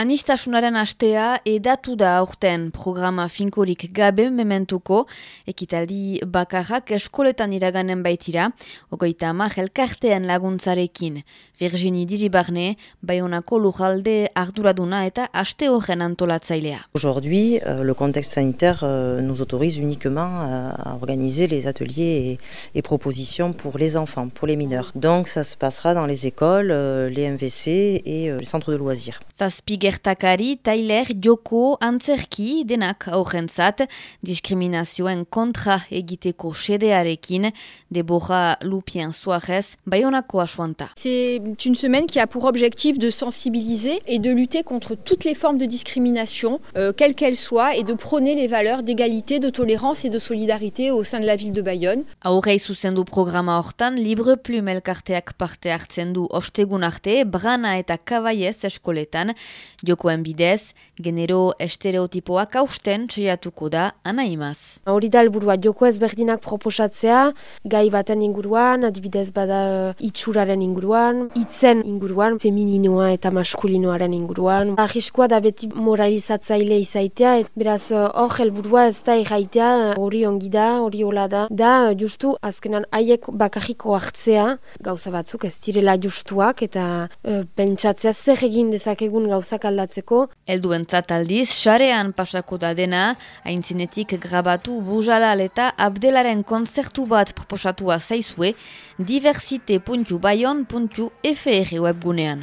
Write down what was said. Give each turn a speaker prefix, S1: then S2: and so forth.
S1: Anistasunaren astea edatu da aurten programa finkorik gabe mementuko, ekitaldi bakarrak eskoletan iraganen baitira, ogoita ama elkartean laguntzarekin. Virginie Diribarne, Bayonako lujalde arduraduna eta aste horren antolatzailea.
S2: Aujourd'hui, euh, le contexte sanitaire euh, nous autorise uniquement à organiser les ateliers et, et, propositions pour les enfants, pour les mineurs. Donc ça se passera dans les écoles, euh, les MVC et les centres de loisirs.
S1: Gertakari, tailer, joko, antzerki, denak aurrentzat, diskriminazioen kontra egiteko sedearekin, Deborah Lupien Suarez, Bayonako asuanta.
S3: C'est une semaine qui a pour objectif de sensibiliser et de lutter contre toutes les formes de discrimination, euh, quelles qu'elles soient, et de prôner les valeurs d'égalité, de tolérance et de solidarité au sein de la ville de Bayonne.
S1: Aurrei zuzendu programa hortan, Libre Plume elkarteak parte hartzen du ostegun arte, Brana eta Kabaiez eskoletan, jokoen bidez, genero estereotipoak hausten txeiatuko da anaimaz.
S4: Hori da helburua joko ezberdinak proposatzea, gai baten inguruan, adibidez bada uh, itxuraren inguruan, itzen inguruan, femininoa eta maskulinoaren inguruan. Arriskoa da beti moralizatzaile izaitea, et beraz uh, hor helburua ez da erraitea hori ongi da, hori hola da. Da justu azkenan haiek bakarriko hartzea, gauza batzuk ez direla justuak eta uh, pentsatzea zer egin dezakegun gauzak aldatzeko.
S1: Elduentzat aldiz, xarean pasako da dena, haintzinetik grabatu bujalal eta abdelaren konzertu bat proposatua zaizue, diversite.bayon.fr webgunean.